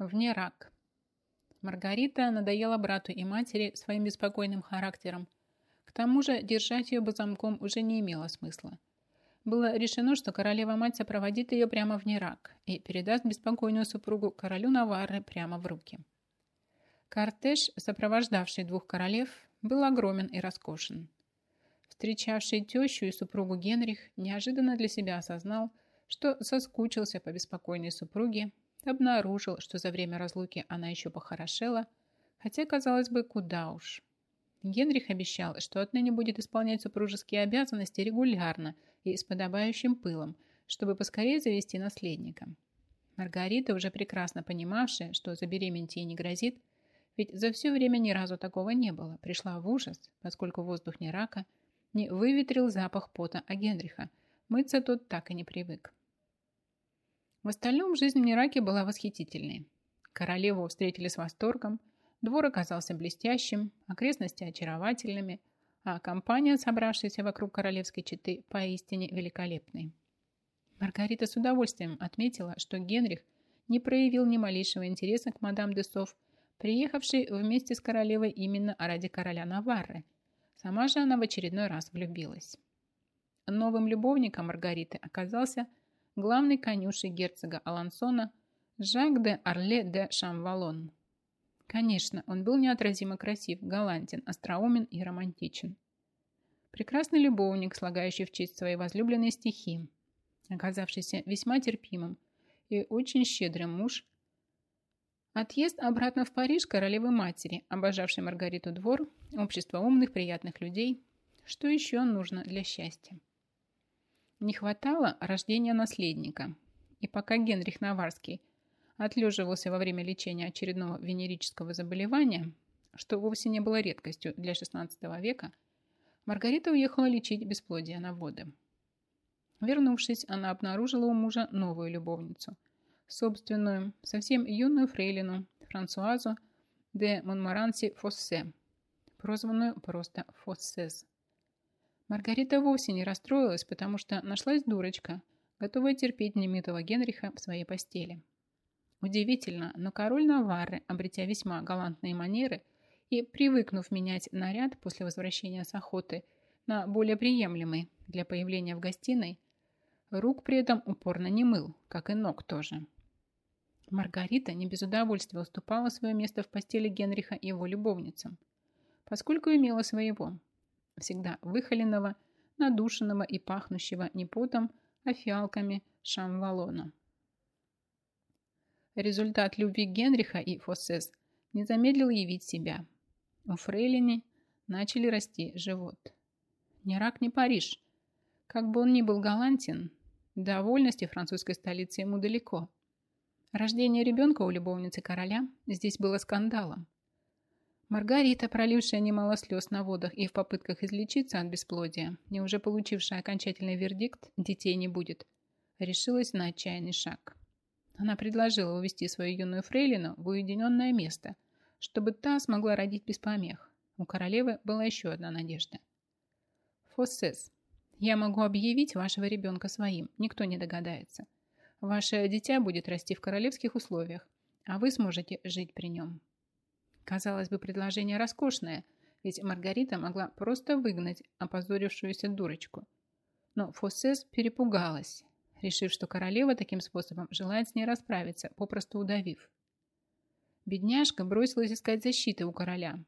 Вне рак. Маргарита надоела брату и матери своим беспокойным характером. К тому же держать ее замком уже не имело смысла. Было решено, что королева-мать сопроводит ее прямо в Нерак и передаст беспокойную супругу королю Наварры прямо в руки. Кортеж, сопровождавший двух королев, был огромен и роскошен. Встречавший тещу и супругу Генрих неожиданно для себя осознал, что соскучился по беспокойной супруге, обнаружил, что за время разлуки она еще похорошела, хотя, казалось бы, куда уж. Генрих обещал, что отныне будет исполнять супружеские обязанности регулярно и с подобающим пылом, чтобы поскорее завести наследника. Маргарита, уже прекрасно понимавшая, что забеременеть ей не грозит, ведь за все время ни разу такого не было. Пришла в ужас, поскольку воздух не рака, не выветрил запах пота а Генриха. Мыться тот так и не привык. В остальном жизнь в Нераке была восхитительной. Королеву встретили с восторгом, двор оказался блестящим, окрестности очаровательными, а компания, собравшаяся вокруг королевской четы, поистине великолепной. Маргарита с удовольствием отметила, что Генрих не проявил ни малейшего интереса к мадам де Софф, приехавший вместе с королевой именно ради короля Наварры. Сама же она в очередной раз влюбилась. Новым любовником Маргариты оказался главный конюший герцога Алансона Жак де Арле де Шамвалон. Конечно, он был неотразимо красив, галантен, остроумен и романтичен. Прекрасный любовник, слагающий в честь своей возлюбленной стихи, оказавшийся весьма терпимым и очень щедрым муж, Отъезд обратно в Париж королевы матери, обожавшей Маргариту двор, общество умных, приятных людей. Что еще нужно для счастья? Не хватало рождения наследника. И пока Генрих Наварский отлеживался во время лечения очередного венерического заболевания, что вовсе не было редкостью для XVI века, Маргарита уехала лечить бесплодие на воды. Вернувшись, она обнаружила у мужа новую любовницу – собственную, совсем юную фрейлину Франсуазу де Монмаранси Фоссе, прозванную просто Фоссес. Маргарита вовсе не расстроилась, потому что нашлась дурочка, готовая терпеть немитого Генриха в своей постели. Удивительно, но король Наварры, обретя весьма галантные манеры и привыкнув менять наряд после возвращения с охоты на более приемлемый для появления в гостиной, рук при этом упорно не мыл, как и ног тоже. Маргарита не без удовольствия уступала свое место в постели Генриха и его любовницам, поскольку имела своего, всегда выхоленного, надушенного и пахнущего не потом, а фиалками шамвалона. Результат любви Генриха и Фоссес не замедлил явить себя. У Фрейлини начали расти живот. Ни рак, ни Париж. Как бы он ни был галантен, до вольности французской столицы ему далеко – Рождение ребенка у любовницы короля здесь было скандалом. Маргарита, пролившая немало слез на водах и в попытках излечиться от бесплодия, не уже получившая окончательный вердикт «детей не будет», решилась на отчаянный шаг. Она предложила увести свою юную фрейлину в уединенное место, чтобы та смогла родить без помех. У королевы была еще одна надежда. «Фоссес, я могу объявить вашего ребенка своим, никто не догадается. Ваше дитя будет расти в королевских условиях, а вы сможете жить при нем. Казалось бы, предложение роскошное, ведь Маргарита могла просто выгнать опозорившуюся дурочку. Но Фоссес перепугалась, решив, что королева таким способом желает с ней расправиться, попросту удавив. Бедняжка бросилась искать защиты у короля.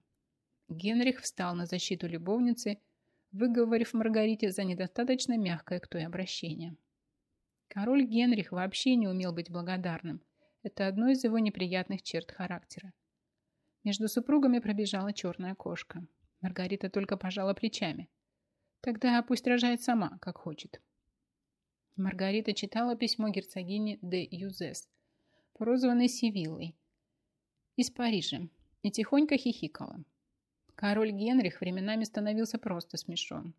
Генрих встал на защиту любовницы, выговорив Маргарите за недостаточно мягкое к той обращение. Король Генрих вообще не умел быть благодарным. Это одно из его неприятных черт характера. Между супругами пробежала черная кошка. Маргарита только пожала плечами. Тогда пусть рожает сама, как хочет. Маргарита читала письмо герцогини де Юзес, прозванной Сивиллой, из Парижа, и тихонько хихикала. Король Генрих временами становился просто смешон.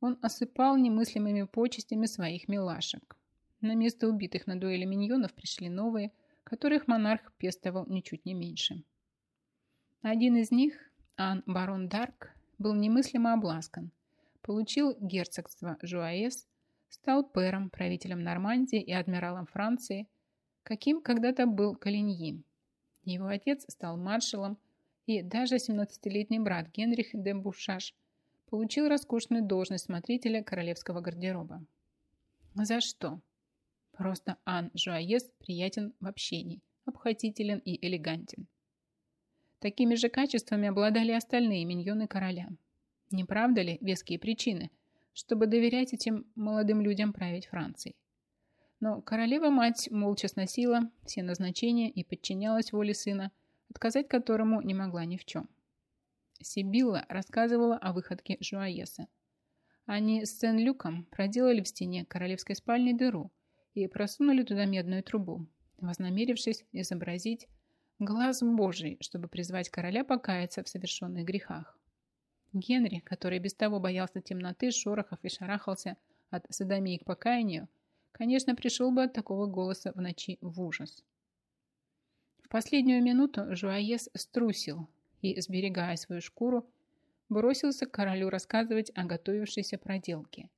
Он осыпал немыслимыми почестями своих милашек. На место убитых на дуэли миньонов пришли новые, которых монарх пестовал ничуть не меньше. Один из них, Ан Барон Дарк, был немыслимо обласкан, получил герцогство Жуаэс, стал пэром, правителем Нормандии и адмиралом Франции, каким когда-то был Калиньи, Его отец стал маршалом, и даже 17-летний брат Генрих де Бушаш получил роскошную должность смотрителя королевского гардероба. За что? Просто Ан Жуаес приятен в общении, обходителен и элегантен. Такими же качествами обладали остальные миньоны короля. Не правда ли веские причины, чтобы доверять этим молодым людям править Францией? Но королева-мать молча сносила все назначения и подчинялась воле сына, отказать которому не могла ни в чем. Сибилла рассказывала о выходке Жуаеса. Они с Сен-Люком проделали в стене королевской спальни дыру и просунули туда медную трубу, вознамерившись изобразить глаз Божий, чтобы призвать короля покаяться в совершенных грехах. Генри, который без того боялся темноты, шорохов и шарахался от садомии к покаянию, конечно, пришел бы от такого голоса в ночи в ужас. В последнюю минуту Жуаес струсил и, сберегая свою шкуру, бросился к королю рассказывать о готовившейся проделке.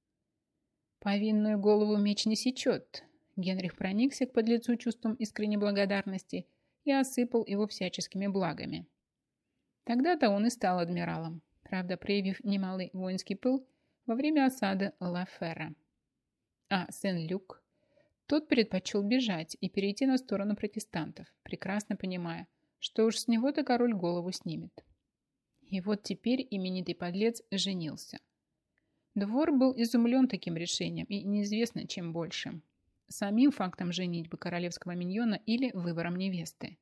Повинную голову меч не сечет. Генрих проникся к подлецу чувством искренней благодарности и осыпал его всяческими благами. Тогда-то он и стал адмиралом, правда, проявив немалый воинский пыл во время осады Ла-Ферра. А Сен-Люк? Тот предпочел бежать и перейти на сторону протестантов, прекрасно понимая, что уж с него-то король голову снимет. И вот теперь именитый подлец женился. Двор был изумлен таким решением и неизвестно чем больше. Самим фактом женитьбы королевского миньона или выбором невесты.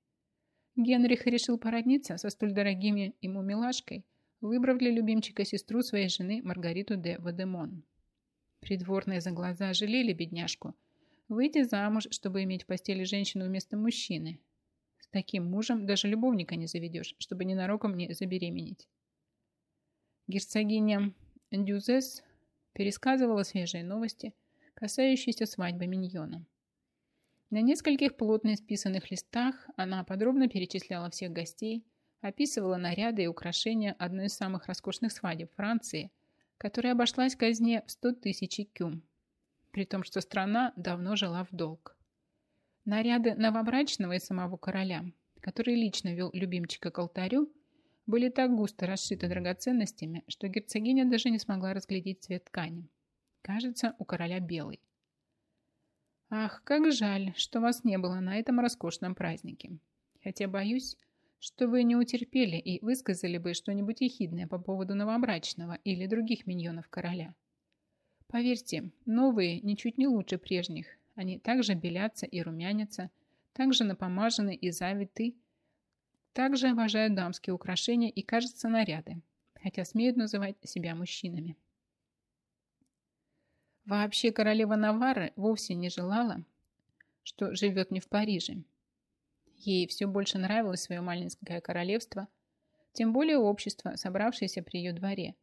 Генрих решил породниться со столь дорогими ему милашкой, выбрав для любимчика сестру своей жены Маргариту де Вадемон. Придворные за глаза жалели бедняжку. Выйти замуж, чтобы иметь в постели женщину вместо мужчины, Таким мужем даже любовника не заведешь, чтобы ненароком не забеременеть. Герцогиня Дюзес пересказывала свежие новости, касающиеся свадьбы миньона. На нескольких плотно исписанных листах она подробно перечисляла всех гостей, описывала наряды и украшения одной из самых роскошных свадеб Франции, которая обошлась казне в 100 тысяч кюм, при том, что страна давно жила в долг. Наряды новобрачного и самого короля, который лично вел любимчика к алтарю, были так густо расшиты драгоценностями, что герцогиня даже не смогла разглядеть цвет ткани. Кажется, у короля белый. Ах, как жаль, что вас не было на этом роскошном празднике. Хотя боюсь, что вы не утерпели и высказали бы что-нибудь ехидное по поводу новобрачного или других миньонов короля. Поверьте, новые ничуть не лучше прежних, они также белятся и румянятся, также напомажены и завиты, также обожают дамские украшения и, кажется, наряды, хотя смеют называть себя мужчинами. Вообще королева Навары вовсе не желала, что живет не в Париже. Ей все больше нравилось свое маленькое королевство, тем более общество, собравшееся при ее дворе.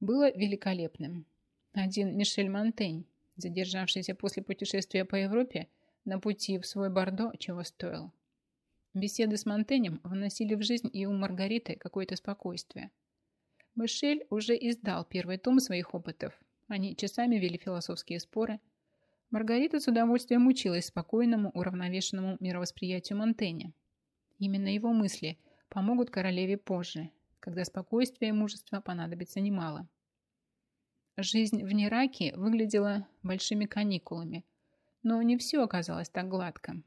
Было великолепным. Один Мишель Монтень, задержавшийся после путешествия по Европе на пути в свой Бордо, чего стоил. Беседы с Монтенем вносили в жизнь и у Маргариты какое-то спокойствие. Мишель уже издал первый том своих опытов. Они часами вели философские споры. Маргарита с удовольствием училась спокойному, уравновешенному мировосприятию Монтэня. Именно его мысли помогут королеве позже, когда спокойствие и мужество понадобится немало. Жизнь в Нераке выглядела большими каникулами, но не все оказалось так гладко.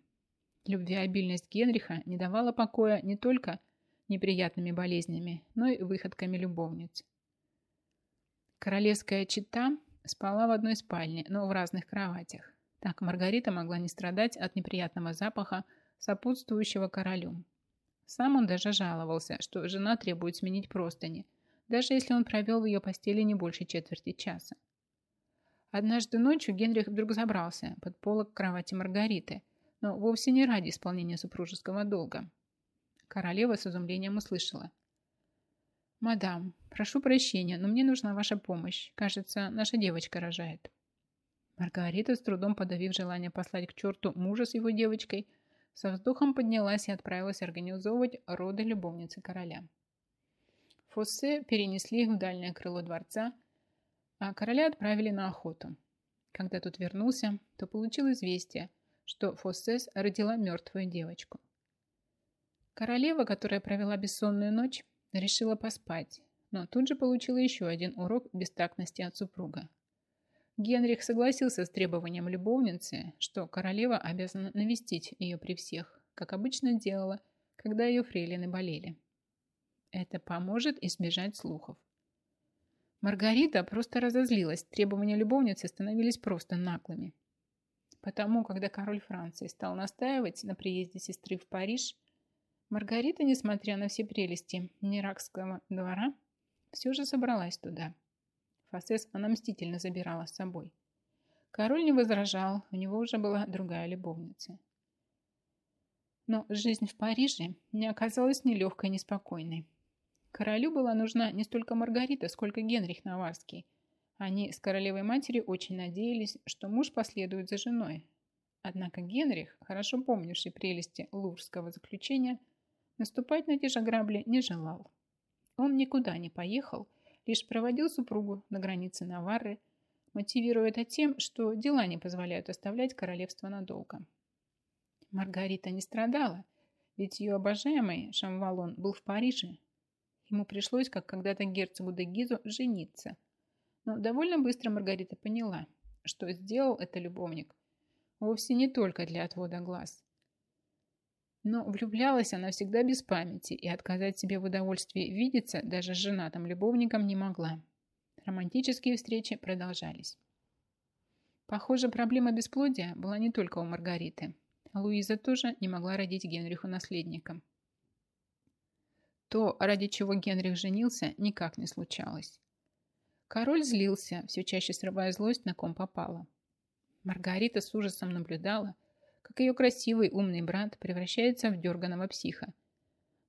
Любвеобильность Генриха не давала покоя не только неприятными болезнями, но и выходками любовниц. Королевская чита спала в одной спальне, но в разных кроватях. Так Маргарита могла не страдать от неприятного запаха, сопутствующего королю. Сам он даже жаловался, что жена требует сменить простыни – даже если он провел в ее постели не больше четверти часа. Однажды ночью Генрих вдруг забрался под полок кровати Маргариты, но вовсе не ради исполнения супружеского долга. Королева с изумлением услышала. «Мадам, прошу прощения, но мне нужна ваша помощь. Кажется, наша девочка рожает». Маргарита, с трудом подавив желание послать к черту мужа с его девочкой, со вздохом поднялась и отправилась организовывать роды любовницы короля. Фоссе перенесли их в дальнее крыло дворца, а короля отправили на охоту. Когда тот вернулся, то получил известие, что Фоссес родила мертвую девочку. Королева, которая провела бессонную ночь, решила поспать, но тут же получила еще один урок бестактности от супруга. Генрих согласился с требованием любовницы, что королева обязана навестить ее при всех, как обычно делала, когда ее фрейлины болели. Это поможет избежать слухов. Маргарита просто разозлилась, требования любовницы становились просто наглыми. Потому, когда король Франции стал настаивать на приезде сестры в Париж, Маргарита, несмотря на все прелести Неракского двора, все же собралась туда. Фасес она мстительно забирала с собой. Король не возражал, у него уже была другая любовница. Но жизнь в Париже не оказалась ни легкой, ни спокойной. Королю была нужна не столько Маргарита, сколько Генрих Наварский. Они с королевой матерью очень надеялись, что муж последует за женой. Однако Генрих, хорошо помнивший прелести лурского заключения, Наступать на те же грабли не желал. Он никуда не поехал, лишь проводил супругу на границе Наварры, мотивируя это тем, что дела не позволяют оставлять королевство надолго. Маргарита не страдала, ведь ее обожаемый Шамвалон был в Париже. Ему пришлось, как когда-то герцогу де Гизу, жениться. Но довольно быстро Маргарита поняла, что сделал это любовник вовсе не только для отвода глаз. Но влюблялась она всегда без памяти и отказать себе в удовольствии видеться даже с женатым любовником не могла. Романтические встречи продолжались. Похоже, проблема бесплодия была не только у Маргариты. Луиза тоже не могла родить Генриху наследника. То, ради чего Генрих женился, никак не случалось. Король злился, все чаще срывая злость, на ком попало. Маргарита с ужасом наблюдала, как ее красивый умный брат превращается в дерганого психа.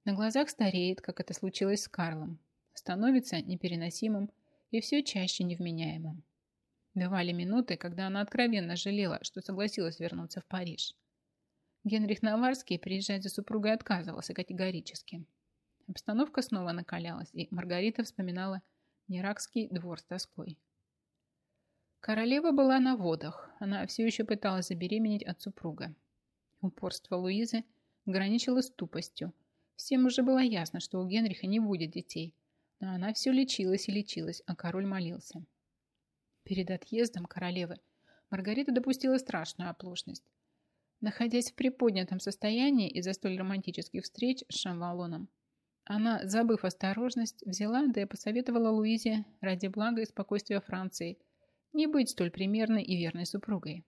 На глазах стареет, как это случилось с Карлом, становится непереносимым и все чаще невменяемым. Бывали минуты, когда она откровенно жалела, что согласилась вернуться в Париж. Генрих Наварский приезжать за супругой отказывался категорически. Обстановка снова накалялась, и Маргарита вспоминала Неракский двор с тоской. Королева была на водах. Она все еще пыталась забеременеть от супруга. Упорство Луизы граничило с тупостью. Всем уже было ясно, что у Генриха не будет детей. Но она все лечилась и лечилась, а король молился. Перед отъездом королевы Маргарита допустила страшную оплошность. Находясь в приподнятом состоянии из-за столь романтических встреч с Шамвалоном, она, забыв осторожность, взяла да и посоветовала Луизе ради блага и спокойствия Франции – не быть столь примерной и верной супругой.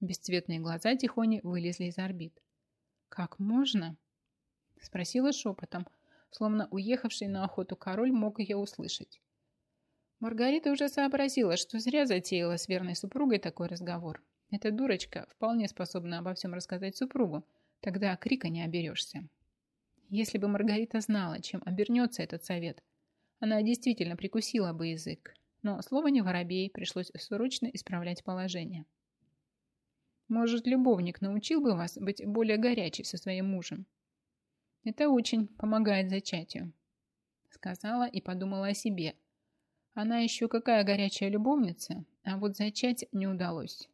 Бесцветные глаза Тихони вылезли из орбит. «Как можно?» Спросила шепотом, словно уехавший на охоту король мог ее услышать. Маргарита уже сообразила, что зря затеяла с верной супругой такой разговор. Эта дурочка вполне способна обо всем рассказать супругу, тогда крика не оберешься. Если бы Маргарита знала, чем обернется этот совет, она действительно прикусила бы язык, но слово не воробей, пришлось срочно исправлять положение. Может, любовник научил бы вас быть более горячей со своим мужем? Это очень помогает зачатию. Сказала и подумала о себе. Она еще какая горячая любовница, а вот зачать не удалось.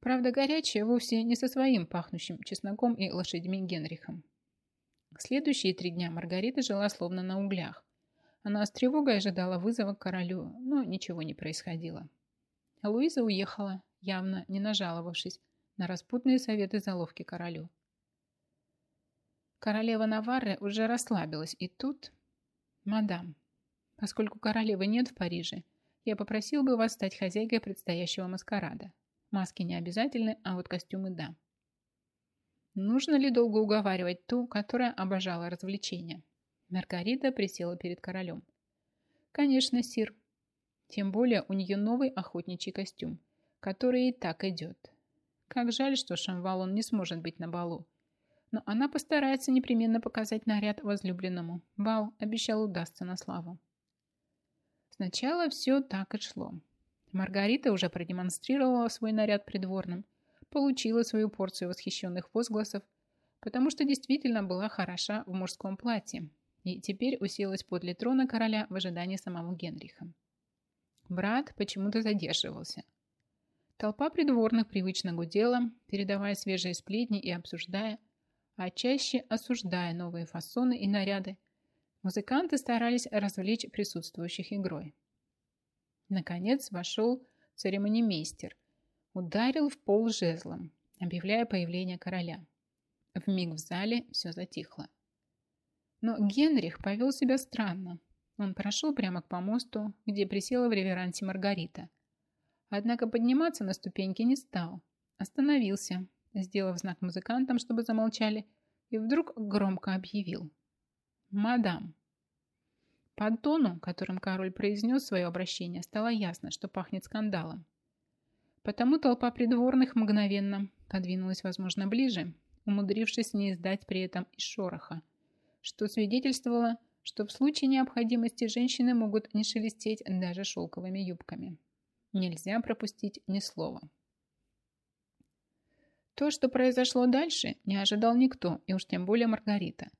Правда, горячая вовсе не со своим пахнущим чесноком и лошадьми Генрихом. Следующие три дня Маргарита жила словно на углях. Она с тревогой ожидала вызова к королю, но ничего не происходило. Луиза уехала, явно не нажаловавшись на распутные советы заловки королю. Королева Наварры уже расслабилась, и тут... «Мадам, поскольку королевы нет в Париже, я попросил бы вас стать хозяйкой предстоящего маскарада. Маски не обязательны, а вот костюмы – да». Нужно ли долго уговаривать ту, которая обожала развлечения? Маргарита присела перед королем. «Конечно, сир. Тем более у нее новый охотничий костюм, который и так идет. Как жаль, что Шамвалон не сможет быть на балу. Но она постарается непременно показать наряд возлюбленному. Бал обещал удастся на славу». Сначала все так и шло. Маргарита уже продемонстрировала свой наряд придворным, получила свою порцию восхищенных возгласов, потому что действительно была хороша в мужском платье, и теперь уселась подле трона короля в ожидании самого Генриха. Брат почему-то задерживался. Толпа придворных привычно гудела, передавая свежие сплетни и обсуждая, а чаще осуждая новые фасоны и наряды, музыканты старались развлечь присутствующих игрой. Наконец вошел церемонимейстер, ударил в пол жезлом, объявляя появление короля. В миг в зале все затихло. Но Генрих повел себя странно. Он прошел прямо к помосту, где присела в реверансе Маргарита. Однако подниматься на ступеньки не стал. Остановился, сделав знак музыкантам, чтобы замолчали, и вдруг громко объявил. «Мадам». По тону, которым король произнес свое обращение, стало ясно, что пахнет скандалом. Потому толпа придворных мгновенно подвинулась, возможно, ближе, умудрившись не издать при этом и шороха, что свидетельствовало, что в случае необходимости женщины могут не шелестеть даже шелковыми юбками. Нельзя пропустить ни слова. То, что произошло дальше, не ожидал никто, и уж тем более Маргарита.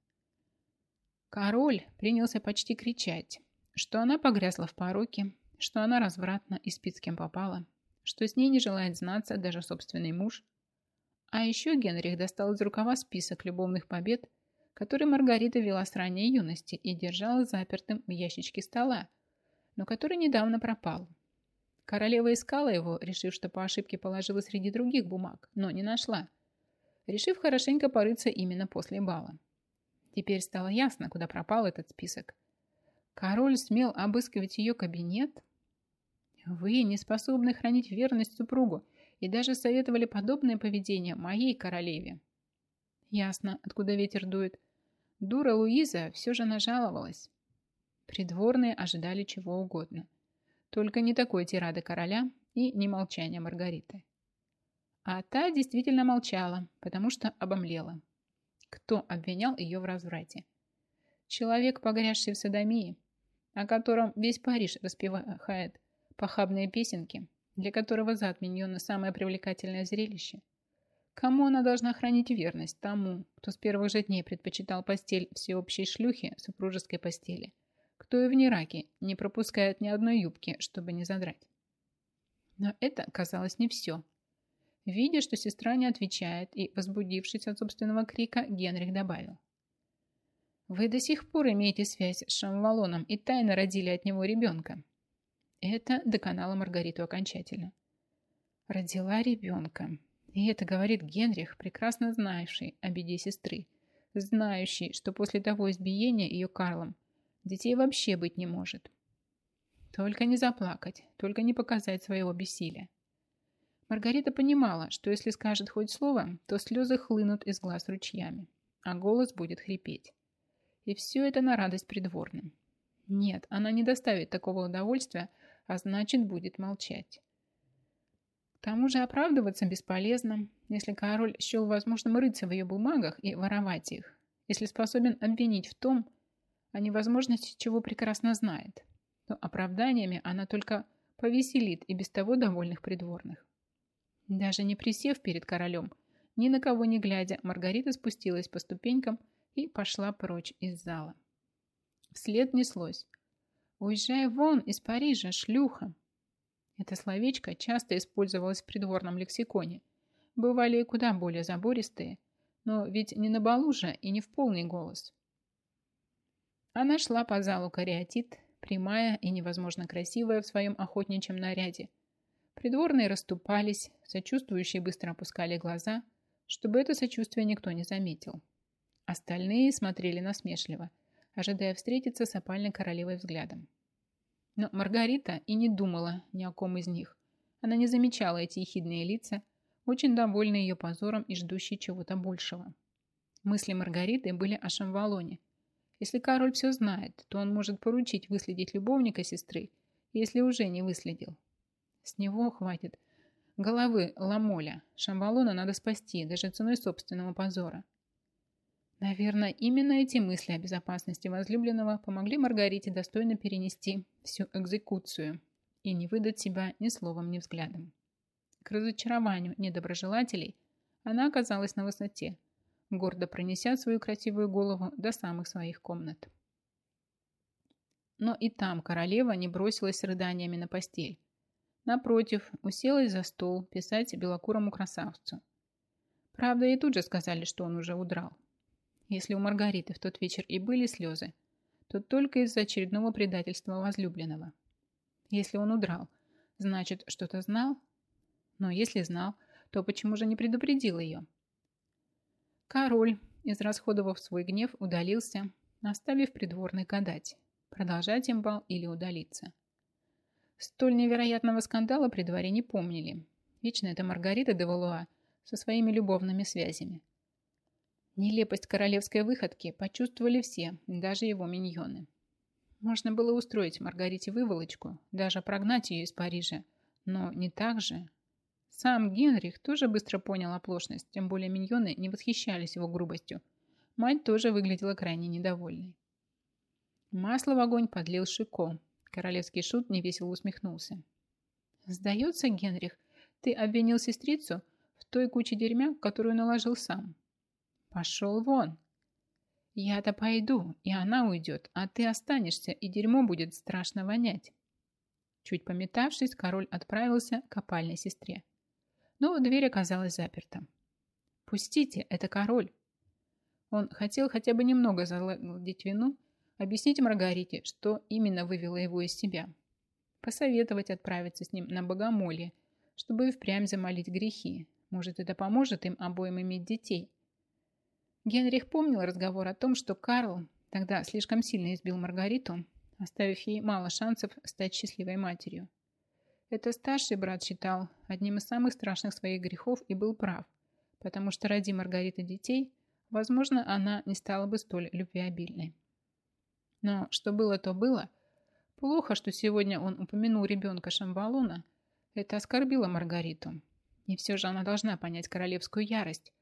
Король принялся почти кричать, что она погрязла в пороке, что она развратна и спит с кем попала, что с ней не желает знаться даже собственный муж. А еще Генрих достал из рукава список любовных побед, который Маргарита вела с ранней юности и держала запертым в ящичке стола, но который недавно пропал. Королева искала его, решив, что по ошибке положила среди других бумаг, но не нашла, решив хорошенько порыться именно после бала. Теперь стало ясно, куда пропал этот список. Король смел обыскивать ее кабинет. Вы не способны хранить верность супругу и даже советовали подобное поведение моей королеве. Ясно, откуда ветер дует. Дура Луиза все же нажаловалась. Придворные ожидали чего угодно. Только не такой тирады короля и не молчания Маргариты. А та действительно молчала, потому что обомлела. Кто обвинял ее в разврате? Человек, погрязший в садомии, о котором весь Париж распевает похабные песенки, для которого зад миньона самое привлекательное зрелище. Кому она должна хранить верность? Тому, кто с первых же дней предпочитал постель всеобщей шлюхи супружеской постели – кто и в Нераке не пропускает ни одной юбки, чтобы не задрать. Но это казалось не все. Видя, что сестра не отвечает, и возбудившись от собственного крика, Генрих добавил. «Вы до сих пор имеете связь с Шамвалоном и тайно родили от него ребенка». Это доконало Маргариту окончательно. Родила ребенка. И это говорит Генрих, прекрасно знающий о беде сестры, знающий, что после того избиения ее Карлом Детей вообще быть не может. Только не заплакать, только не показать своего бессилия. Маргарита понимала, что если скажет хоть слово, то слезы хлынут из глаз ручьями, а голос будет хрипеть. И все это на радость придворным. Нет, она не доставит такого удовольствия, а значит будет молчать. Тому же оправдываться бесполезно, если король счел возможным рыться в ее бумагах и воровать их, если способен обвинить в том, о невозможности чего прекрасно знает, то оправданиями она только повеселит и без того довольных придворных. Даже не присев перед королем, ни на кого не глядя, Маргарита спустилась по ступенькам и пошла прочь из зала. Вслед неслось. «Уезжай вон из Парижа, шлюха!» Это словечко часто использовалось в придворном лексиконе. Бывали и куда более забористые, но ведь не на балу же и не в полный голос. Она шла по залу кариатит, прямая и невозможно красивая в своем охотничьем наряде. Придворные расступались, сочувствующие быстро опускали глаза, чтобы это сочувствие никто не заметил. Остальные смотрели насмешливо, ожидая встретиться с опальной королевой взглядом. Но Маргарита и не думала ни о ком из них. Она не замечала эти ехидные лица, очень довольные ее позором и ждущие чего-то большего. Мысли Маргариты были о Шамвалоне, если король все знает, то он может поручить выследить любовника сестры, если уже не выследил. С него хватит головы Ламоля. Шамбалона надо спасти, даже ценой собственного позора. Наверное, именно эти мысли о безопасности возлюбленного помогли Маргарите достойно перенести всю экзекуцию и не выдать себя ни словом, ни взглядом. К разочарованию недоброжелателей она оказалась на высоте, гордо пронеся свою красивую голову до самых своих комнат. Но и там королева не бросилась с рыданиями на постель. Напротив, уселась за стол писать белокурому красавцу. Правда, ей тут же сказали, что он уже удрал. Если у Маргариты в тот вечер и были слезы, то только из-за очередного предательства возлюбленного. Если он удрал, значит, что-то знал? Но если знал, то почему же не предупредил ее? Король, израсходовав свой гнев, удалился, оставив придворный гадать, продолжать им бал или удалиться. Столь невероятного скандала при дворе не помнили. Вечно это Маргарита де Валуа со своими любовными связями. Нелепость королевской выходки почувствовали все, даже его миньоны. Можно было устроить Маргарите выволочку, даже прогнать ее из Парижа, но не так же. Сам Генрих тоже быстро понял оплошность, тем более миньоны не восхищались его грубостью. Мать тоже выглядела крайне недовольной. Масло в огонь подлил Шико. Королевский шут невесело усмехнулся. «Сдается, Генрих, ты обвинил сестрицу в той куче дерьмя, которую наложил сам. Пошел вон. Я-то пойду, и она уйдет, а ты останешься, и дерьмо будет страшно вонять. Чуть пометавшись, король отправился к опальной сестре. Но дверь оказалась заперта. «Пустите, это король!» Он хотел хотя бы немного заладить вину, объяснить Маргарите, что именно вывело его из себя. Посоветовать отправиться с ним на богомолье, чтобы впрямь замолить грехи. Может, это поможет им обоим иметь детей. Генрих помнил разговор о том, что Карл тогда слишком сильно избил Маргариту, оставив ей мало шансов стать счастливой матерью. Это старший брат считал одним из самых страшных своих грехов и был прав, потому что ради Маргариты детей, возможно, она не стала бы столь любвеобильной. Но что было, то было. Плохо, что сегодня он упомянул ребенка Шамбалуна. Это оскорбило Маргариту. И все же она должна понять королевскую ярость,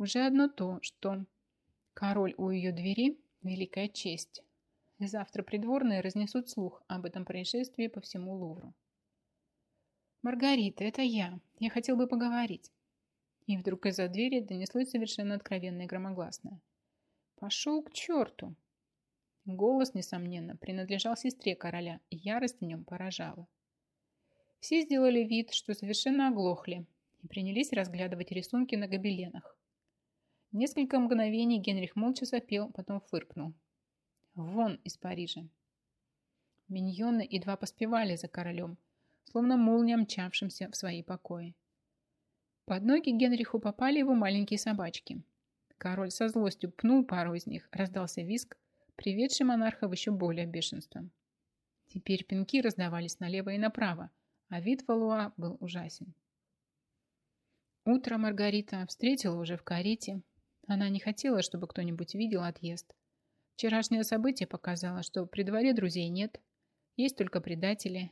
уже одно то, что король у ее двери – великая честь. Завтра придворные разнесут слух об этом происшествии по всему Лувру. «Маргарита, это я. Я хотел бы поговорить». И вдруг из-за двери донеслось совершенно откровенное громогласное. «Пошел к черту!» Голос, несомненно, принадлежал сестре короля, и ярость в нем поражала. Все сделали вид, что совершенно оглохли, и принялись разглядывать рисунки на гобеленах. Несколько мгновений Генрих молча сопел, потом фыркнул. Вон из Парижа. Миньоны едва поспевали за королем, словно молния мчавшимся в свои покои. Под ноги Генриху попали его маленькие собачки. Король со злостью пнул пару из них, раздался виск, приведший монарха в еще более бешенство. Теперь пинки раздавались налево и направо, а вид Валуа был ужасен. Утро Маргарита встретила уже в карете, она не хотела, чтобы кто-нибудь видел отъезд. Вчерашнее событие показало, что при дворе друзей нет, есть только предатели.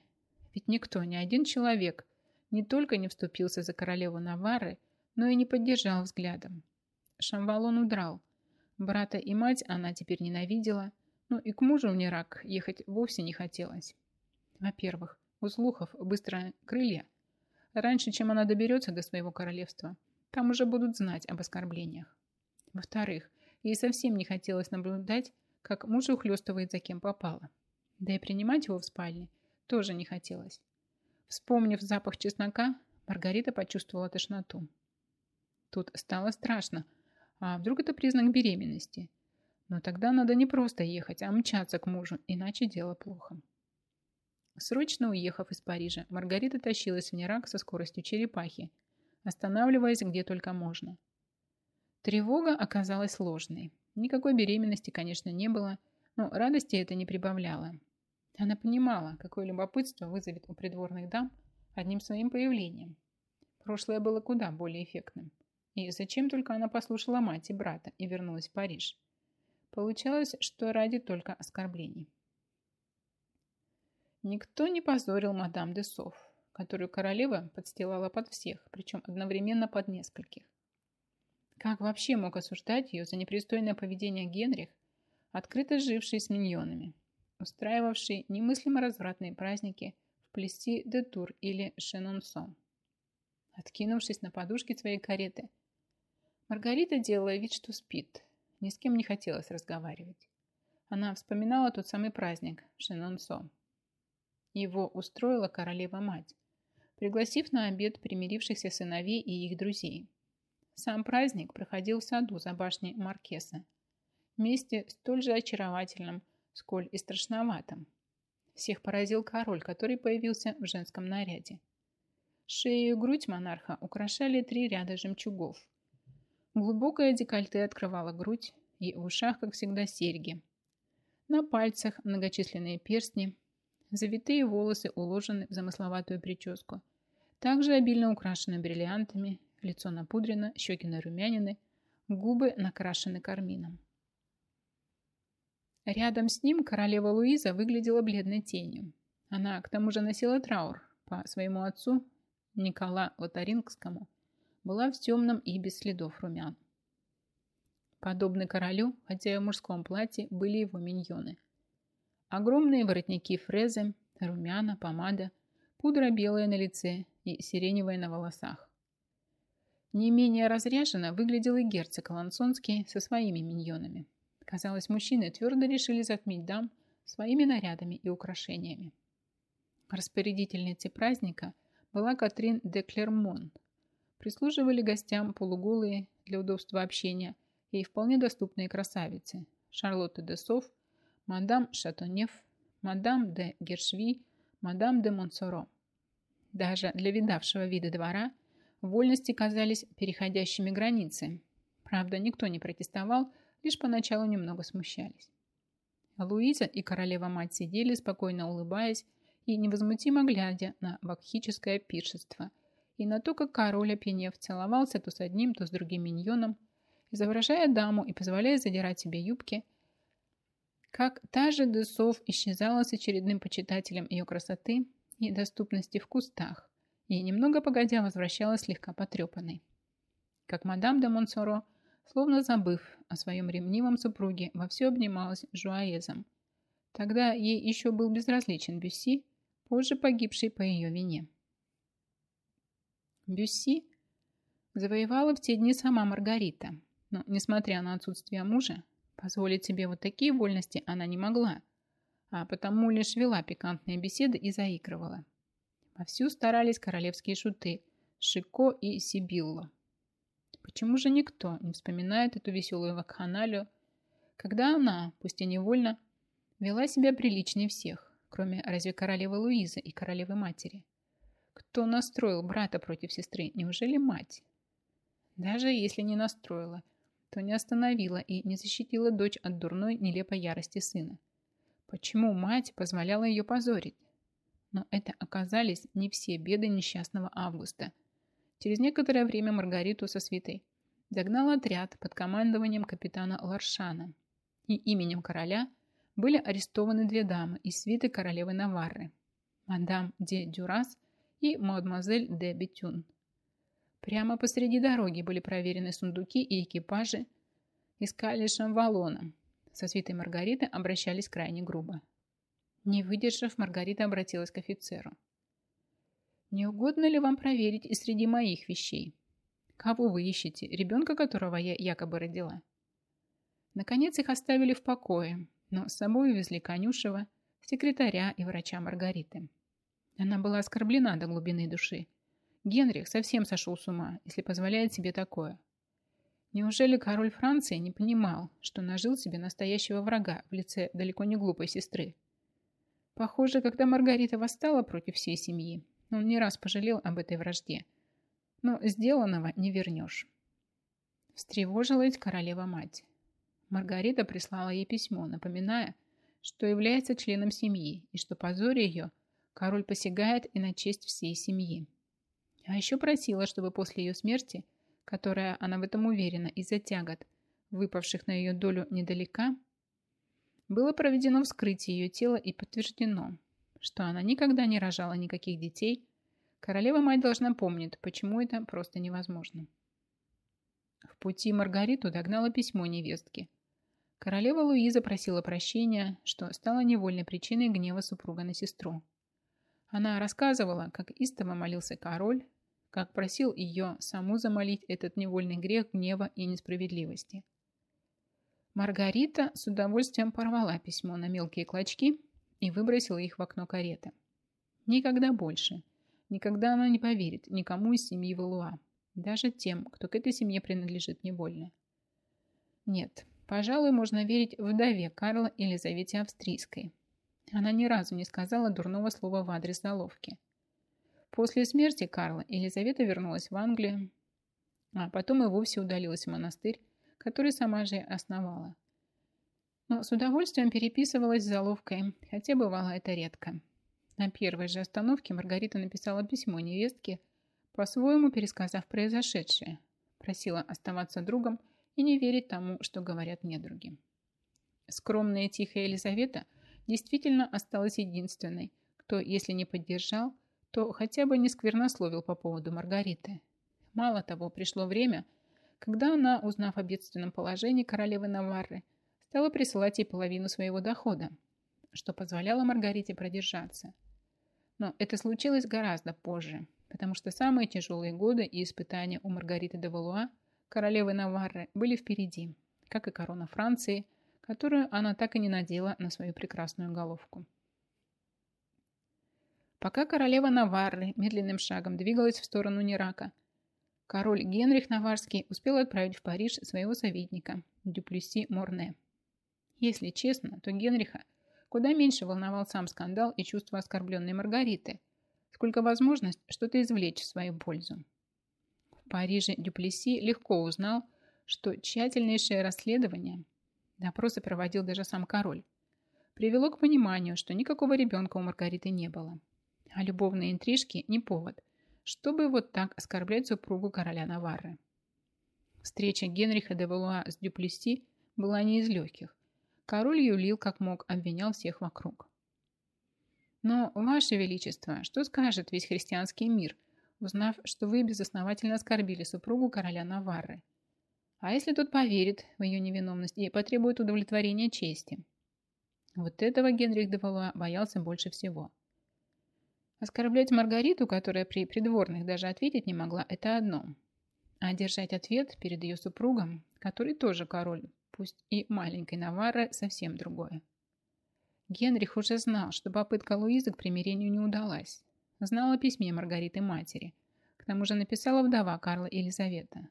Ведь никто, ни один человек, не только не вступился за королеву Навары, но и не поддержал взглядом. Шамвалон удрал. Брата и мать она теперь ненавидела, но и к мужу в Нерак ехать вовсе не хотелось. Во-первых, у слухов быстро крылья. Раньше, чем она доберется до своего королевства, там уже будут знать об оскорблениях. Во-вторых, ей совсем не хотелось наблюдать, как муж ухлёстывает за кем попало. Да и принимать его в спальне тоже не хотелось. Вспомнив запах чеснока, Маргарита почувствовала тошноту. Тут стало страшно. А вдруг это признак беременности? Но тогда надо не просто ехать, а мчаться к мужу, иначе дело плохо. Срочно уехав из Парижа, Маргарита тащилась в Нерак со скоростью черепахи, останавливаясь где только можно. Тревога оказалась ложной. Никакой беременности, конечно, не было, но радости это не прибавляло. Она понимала, какое любопытство вызовет у придворных дам одним своим появлением. Прошлое было куда более эффектным. И зачем только она послушала мать и брата и вернулась в Париж? Получалось, что ради только оскорблений. Никто не позорил мадам де Соф, которую королева подстилала под всех, причем одновременно под нескольких. Как вообще мог осуждать ее за непристойное поведение Генрих, открыто живший с миньонами, устраивавший немыслимо развратные праздники в Плести де Тур или Шенонсон? Откинувшись на подушке своей кареты, Маргарита делала вид, что спит. Ни с кем не хотелось разговаривать. Она вспоминала тот самый праздник Шенонсон. Его устроила королева-мать, пригласив на обед примирившихся сыновей и их друзей – сам праздник проходил в саду за башней Маркеса. вместе столь же очаровательным, сколь и страшноватым. Всех поразил король, который появился в женском наряде. Шею и грудь монарха украшали три ряда жемчугов. Глубокое декольте открывало грудь, и в ушах, как всегда, серьги. На пальцах многочисленные перстни, завитые волосы уложены в замысловатую прическу, также обильно украшены бриллиантами, лицо напудрено, щеки нарумянины, губы накрашены кармином. Рядом с ним королева Луиза выглядела бледной тенью. Она к тому же носила траур по своему отцу Никола Лотарингскому, была в темном и без следов румян. Подобны королю, хотя и в мужском платье, были его миньоны. Огромные воротники фрезы, румяна, помада, пудра белая на лице и сиреневая на волосах. Не менее разряженно выглядел и герцог Алансонский со своими миньонами. Казалось, мужчины твердо решили затмить дам своими нарядами и украшениями. Распорядительницей праздника была Катрин де Клермон. Прислуживали гостям полуголые для удобства общения и вполне доступные красавицы Шарлотта де Соф, мадам Шатонев, мадам де Гершви, мадам де Монсоро. Даже для видавшего вида двора вольности казались переходящими границы. Правда, никто не протестовал, лишь поначалу немного смущались. Луиза и королева-мать сидели, спокойно улыбаясь и невозмутимо глядя на вакхическое пиршество и на то, как король, опьянев, целовался то с одним, то с другим миньоном, изображая даму и позволяя задирать себе юбки, как та же Десов исчезала с очередным почитателем ее красоты и доступности в кустах, и немного погодя возвращалась слегка потрепанной. Как мадам де Монсоро – Словно забыв о своем ревнивом супруге, во все обнималась Жуаезом. Тогда ей еще был безразличен Бюсси, позже погибший по ее вине. Бюсси завоевала в те дни сама Маргарита, но, несмотря на отсутствие мужа, позволить себе вот такие вольности она не могла, а потому лишь вела пикантные беседы и заигрывала. Вовсю старались королевские шуты Шико и Сибилло. Почему же никто не вспоминает эту веселую вакханалию, когда она, пусть и невольно, вела себя приличнее всех, кроме разве королевы Луизы и королевы матери? Кто настроил брата против сестры? Неужели мать? Даже если не настроила, то не остановила и не защитила дочь от дурной, нелепой ярости сына. Почему мать позволяла ее позорить? Но это оказались не все беды несчастного Августа – Через некоторое время Маргариту со свитой загнал отряд под командованием капитана Ларшана. И именем короля были арестованы две дамы из свиты королевы Наварры, мадам де Дюрас и мадемуазель де Бетюн. Прямо посреди дороги были проверены сундуки и экипажи. Искали шамвалона. Со свитой Маргариты обращались крайне грубо. Не выдержав, Маргарита обратилась к офицеру. Не угодно ли вам проверить и среди моих вещей? Кого вы ищете? Ребенка, которого я якобы родила? Наконец их оставили в покое, но с собой увезли конюшева, секретаря и врача Маргариты. Она была оскорблена до глубины души. Генрих совсем сошел с ума, если позволяет себе такое. Неужели король Франции не понимал, что нажил себе настоящего врага в лице далеко не глупой сестры? Похоже, когда Маргарита восстала против всей семьи, он не раз пожалел об этой вражде. Но сделанного не вернешь. Встревожилась королева-мать. Маргарита прислала ей письмо, напоминая, что является членом семьи и что позоре ее король посягает и на честь всей семьи. А еще просила, чтобы после ее смерти, которая, она в этом уверена, из-за тягот, выпавших на ее долю недалека, было проведено вскрытие ее тела и подтверждено, что она никогда не рожала никаких детей, королева-мать должна помнить, почему это просто невозможно. В пути Маргариту догнало письмо невестки. Королева Луиза просила прощения, что стало невольной причиной гнева супруга на сестру. Она рассказывала, как истово молился король, как просил ее саму замолить этот невольный грех гнева и несправедливости. Маргарита с удовольствием порвала письмо на мелкие клочки и выбросила их в окно кареты. Никогда больше. Никогда она не поверит никому из семьи Валуа, даже тем, кто к этой семье принадлежит невольно. Нет, Пожалуй, можно верить вдове Карла Елизавете Австрийской. Она ни разу не сказала дурного слова в адрес заловки. После смерти Карла Елизавета вернулась в Англию, а потом и вовсе удалилась в монастырь, который сама же основала. Но с удовольствием переписывалась с заловкой, хотя бывало это редко. На первой же остановке Маргарита написала письмо невестке, по-своему пересказав произошедшее. Просила оставаться другом и не верить тому, что говорят недруги. Скромная и тихая Елизавета действительно осталась единственной, кто, если не поддержал, то хотя бы не сквернословил по поводу Маргариты. Мало того, пришло время, когда она, узнав о бедственном положении королевы Наварры, стала присылать ей половину своего дохода, что позволяло Маргарите продержаться. Но это случилось гораздо позже, потому что самые тяжелые годы и испытания у Маргариты де Валуа, королевы Наварры, были впереди, как и корона Франции, которую она так и не надела на свою прекрасную головку. Пока королева Наварры медленным шагом двигалась в сторону Нирака, король Генрих Наварский успел отправить в Париж своего советника Дюплюси Морне. Если честно, то Генриха куда меньше волновал сам скандал и чувство оскорбленной Маргариты, сколько возможность что-то извлечь в свою пользу. В Париже Дюплеси легко узнал, что тщательнейшее расследование, допросы проводил даже сам король, привело к пониманию, что никакого ребенка у Маргариты не было. А любовные интрижки не повод, чтобы вот так оскорблять супругу короля Наварры. Встреча Генриха де Валуа с Дюплеси была не из легких. Король юлил как мог, обвинял всех вокруг. Но, Ваше Величество, что скажет весь христианский мир, узнав, что вы безосновательно оскорбили супругу короля Наварры? А если тот поверит в ее невиновность и потребует удовлетворения чести? Вот этого Генрих де Валуа боялся больше всего. Оскорблять Маргариту, которая при придворных даже ответить не могла, это одно. А держать ответ перед ее супругом, который тоже король, пусть и маленькой Наварры, совсем другое. Генрих уже знал, что попытка Луизы к примирению не удалась. Знал о письме Маргариты матери. К тому же написала вдова Карла Елизавета.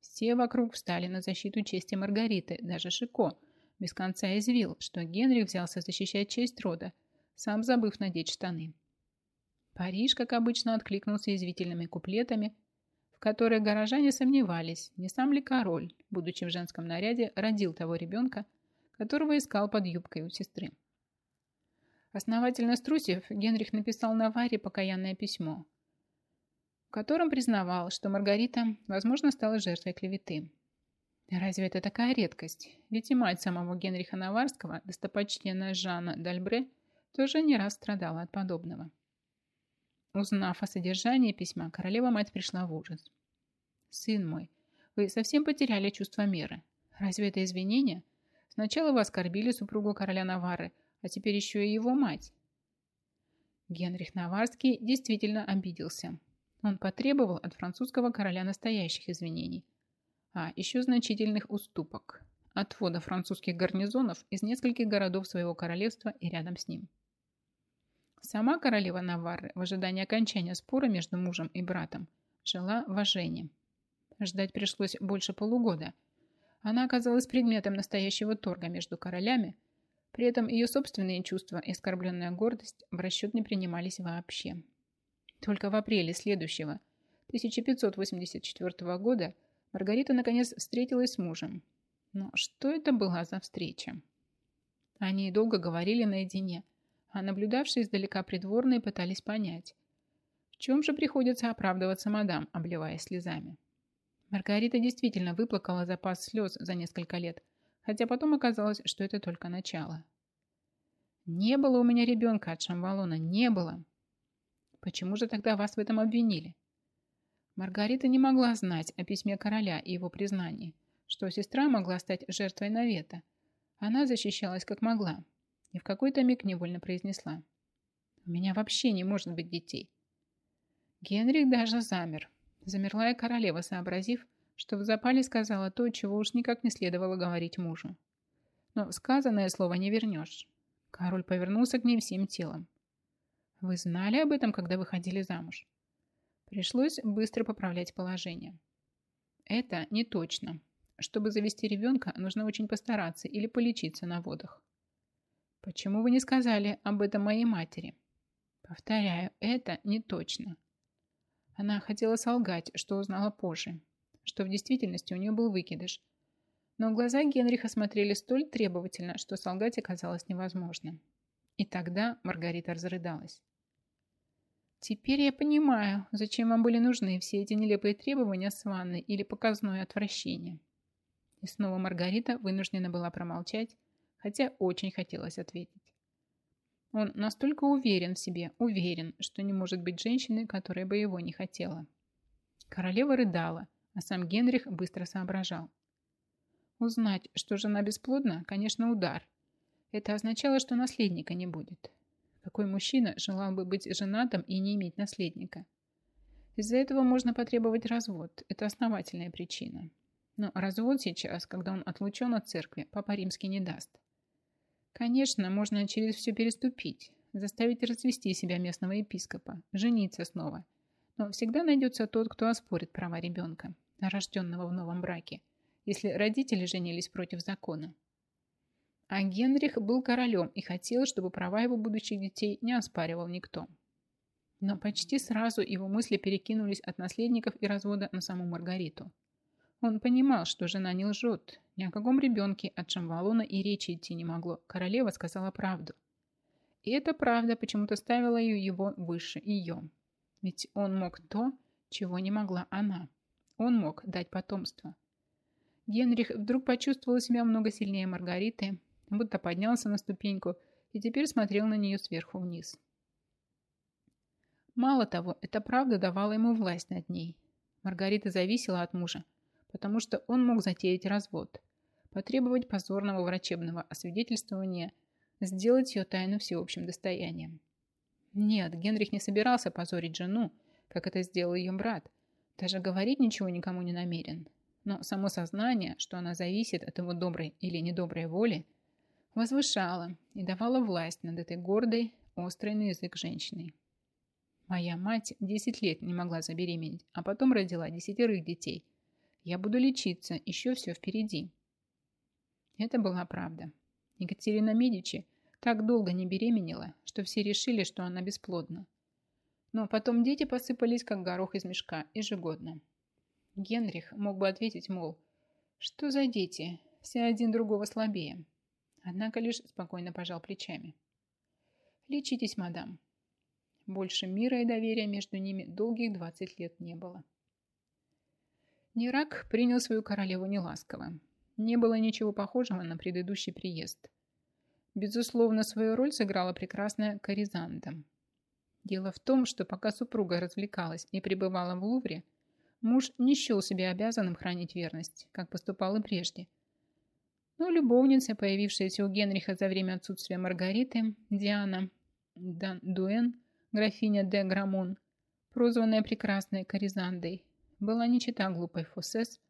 Все вокруг встали на защиту чести Маргариты, даже Шико, без конца извил, что Генрих взялся защищать честь рода, сам забыв надеть штаны. Париж, как обычно, откликнулся извительными куплетами, в которые горожане сомневались, не сам ли король, будучи в женском наряде, родил того ребенка, которого искал под юбкой у сестры. Основательно струсив, Генрих написал Наваре покаянное письмо, в котором признавал, что Маргарита, возможно, стала жертвой клеветы. Разве это такая редкость? Ведь и мать самого Генриха Наварского, достопочтенная Жанна Дальбре, тоже не раз страдала от подобного. Узнав о содержании письма, королева-мать пришла в ужас. «Сын мой, вы совсем потеряли чувство меры. Разве это извинение? Сначала вы оскорбили супругу короля Навары, а теперь еще и его мать». Генрих Наварский действительно обиделся. Он потребовал от французского короля настоящих извинений, а еще значительных уступок, отвода французских гарнизонов из нескольких городов своего королевства и рядом с ним. Сама королева Наварры в ожидании окончания спора между мужем и братом жила в Ажене. Ждать пришлось больше полугода. Она оказалась предметом настоящего торга между королями, при этом ее собственные чувства и оскорбленная гордость в расчет не принимались вообще. Только в апреле следующего, 1584 года, Маргарита наконец встретилась с мужем. Но что это была за встреча? Они долго говорили наедине – а наблюдавшие издалека придворные пытались понять, в чем же приходится оправдываться мадам, обливаясь слезами. Маргарита действительно выплакала запас слез за несколько лет, хотя потом оказалось, что это только начало. «Не было у меня ребенка от Шамвалона, не было!» «Почему же тогда вас в этом обвинили?» Маргарита не могла знать о письме короля и его признании, что сестра могла стать жертвой навета. Она защищалась как могла, и в какой-то миг невольно произнесла. «У меня вообще не может быть детей». Генрих даже замер. Замерла и королева, сообразив, что в запале сказала то, чего уж никак не следовало говорить мужу. Но сказанное слово не вернешь. Король повернулся к ней всем телом. «Вы знали об этом, когда выходили замуж?» Пришлось быстро поправлять положение. «Это не точно. чтобы завести ребенка, нужно очень постараться или полечиться на водах. Почему вы не сказали об этом моей матери? Повторяю, это не точно. Она хотела солгать, что узнала позже, что в действительности у нее был выкидыш. Но глаза Генриха смотрели столь требовательно, что солгать оказалось невозможно. И тогда Маргарита разрыдалась. Теперь я понимаю, зачем вам были нужны все эти нелепые требования с ванной или показное отвращение. И снова Маргарита вынуждена была промолчать, хотя очень хотелось ответить. Он настолько уверен в себе, уверен, что не может быть женщины, которая бы его не хотела. Королева рыдала, а сам Генрих быстро соображал. Узнать, что жена бесплодна, конечно, удар. Это означало, что наследника не будет. Какой мужчина желал бы быть женатым и не иметь наследника? Из-за этого можно потребовать развод. Это основательная причина. Но развод сейчас, когда он отлучен от церкви, Папа Римский не даст. Конечно, можно через все переступить, заставить развести себя местного епископа, жениться снова. Но всегда найдется тот, кто оспорит права ребенка, рожденного в новом браке, если родители женились против закона. А Генрих был королем и хотел, чтобы права его будущих детей не оспаривал никто. Но почти сразу его мысли перекинулись от наследников и развода на саму Маргариту. Он понимал, что жена не лжет. Ни о каком ребенке от Шамвалона и речи идти не могло. Королева сказала правду. И эта правда почему-то ставила его выше ее. Ведь он мог то, чего не могла она. Он мог дать потомство. Генрих вдруг почувствовал себя много сильнее Маргариты, будто поднялся на ступеньку и теперь смотрел на нее сверху вниз. Мало того, эта правда давала ему власть над ней. Маргарита зависела от мужа, потому что он мог затеять развод, потребовать позорного врачебного освидетельствования, сделать ее тайну всеобщим достоянием. Нет, Генрих не собирался позорить жену, как это сделал ее брат. Даже говорить ничего никому не намерен. Но само сознание, что она зависит от его доброй или недоброй воли – возвышала и давала власть над этой гордой, острой на язык женщиной. Моя мать 10 лет не могла забеременеть, а потом родила десятерых детей. Я буду лечиться, еще все впереди. Это была правда. Екатерина Медичи так долго не беременела, что все решили, что она бесплодна. Но потом дети посыпались, как горох из мешка, ежегодно. Генрих мог бы ответить, мол, что за дети, все один другого слабее. Однако лишь спокойно пожал плечами. «Лечитесь, мадам». Больше мира и доверия между ними долгих 20 лет не было. Нерак принял свою королеву неласково. Не было ничего похожего на предыдущий приезд. Безусловно, свою роль сыграла прекрасная Коризанда. Дело в том, что пока супруга развлекалась и пребывала в Лувре, муж не счел себя обязанным хранить верность, как поступал и прежде – но любовница, появившаяся у Генриха за время отсутствия Маргариты, Диана Дан Дуэн, графиня де Грамон, прозванная прекрасной Коризандой, была не чита глупой Фосес,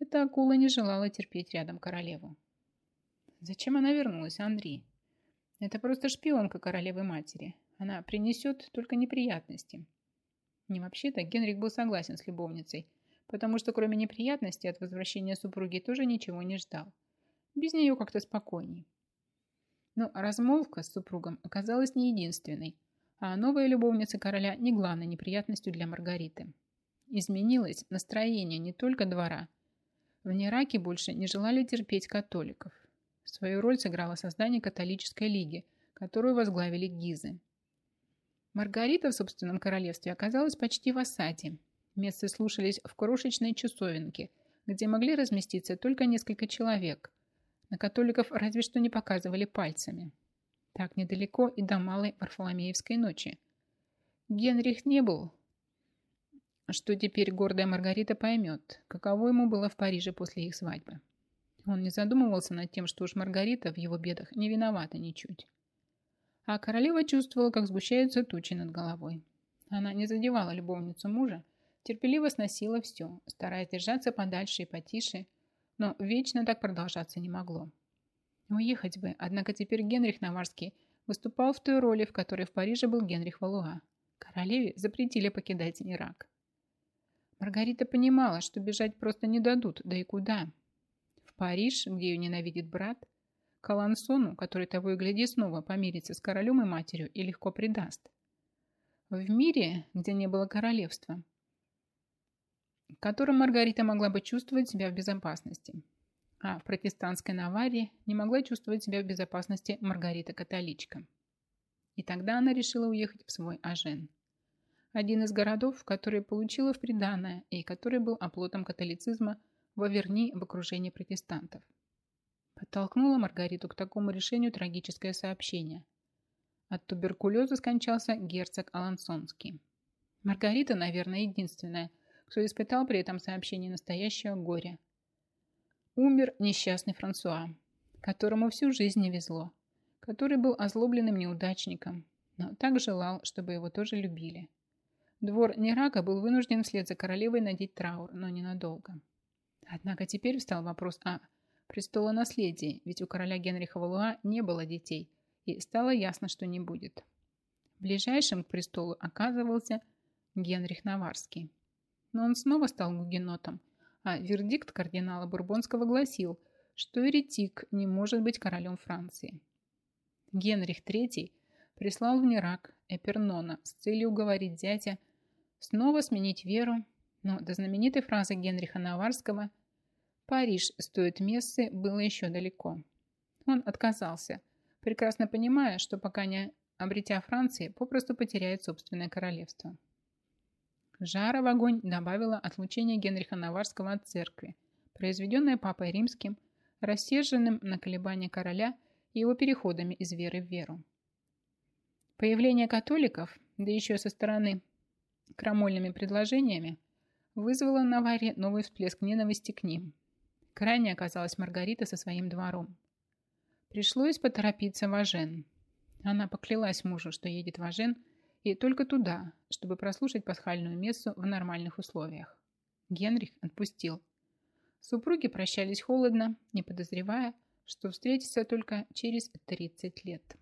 эта акула не желала терпеть рядом королеву. Зачем она вернулась, Андрей? Это просто шпионка королевы матери. Она принесет только неприятности. Не вообще-то Генрих был согласен с любовницей, потому что кроме неприятностей от возвращения супруги тоже ничего не ждал. Без нее как-то спокойней. Но размолвка с супругом оказалась не единственной, а новая любовница короля не главной неприятностью для Маргариты. Изменилось настроение не только двора. В Нераке больше не желали терпеть католиков. Свою роль сыграло создание католической лиги, которую возглавили Гизы. Маргарита в собственном королевстве оказалась почти в осаде. Мессы слушались в крошечной часовенке, где могли разместиться только несколько человек, на католиков разве что не показывали пальцами. Так недалеко и до Малой Варфоломеевской ночи. Генрих не был, что теперь гордая Маргарита поймет, каково ему было в Париже после их свадьбы. Он не задумывался над тем, что уж Маргарита в его бедах не виновата ничуть. А королева чувствовала, как сгущаются тучи над головой. Она не задевала любовницу мужа, терпеливо сносила все, стараясь держаться подальше и потише, но вечно так продолжаться не могло. Уехать бы, однако теперь Генрих Наварский выступал в той роли, в которой в Париже был Генрих Валуа. Королеве запретили покидать Ирак. Маргарита понимала, что бежать просто не дадут, да и куда. в Париж, где ее ненавидит брат, к Алансону, который того и гляди снова помирится с королем и матерью и легко предаст. В мире, где не было королевства, в котором Маргарита могла бы чувствовать себя в безопасности, а в протестантской Наварии не могла чувствовать себя в безопасности Маргарита-католичка. И тогда она решила уехать в свой Ажен. Один из городов, который получила в приданное и который был оплотом католицизма в Аверни в окружении протестантов. Подтолкнула Маргариту к такому решению трагическое сообщение. От туберкулеза скончался герцог Алансонский. Маргарита, наверное, единственная, кто испытал при этом сообщении настоящего горя. Умер несчастный Франсуа, которому всю жизнь не везло, который был озлобленным неудачником, но так желал, чтобы его тоже любили. Двор Нерака был вынужден вслед за королевой надеть траур, но ненадолго. Однако теперь встал вопрос о престолонаследии, ведь у короля Генриха Валуа не было детей, и стало ясно, что не будет. Ближайшим к престолу оказывался Генрих Наварский. Но он снова стал гугенотом, а вердикт кардинала Бурбонского гласил, что еретик не может быть королем Франции. Генрих III прислал в Нерак Эпернона с целью уговорить зятя снова сменить веру, но до знаменитой фразы Генриха Наварского «Париж стоит мессы» было еще далеко. Он отказался, прекрасно понимая, что пока не обретя Франции, попросту потеряет собственное королевство. Жара в огонь добавила отлучение Генриха Наварского от церкви, произведенное Папой Римским, рассерженным на колебания короля и его переходами из веры в веру. Появление католиков, да еще со стороны крамольными предложениями, вызвало на Варе новый всплеск ненависти к ним. Крайне оказалась Маргарита со своим двором. Пришлось поторопиться в Ажен. Она поклялась мужу, что едет в Ажен, и только туда, чтобы прослушать пасхальную мессу в нормальных условиях. Генрих отпустил. Супруги прощались холодно, не подозревая, что встретятся только через 30 лет.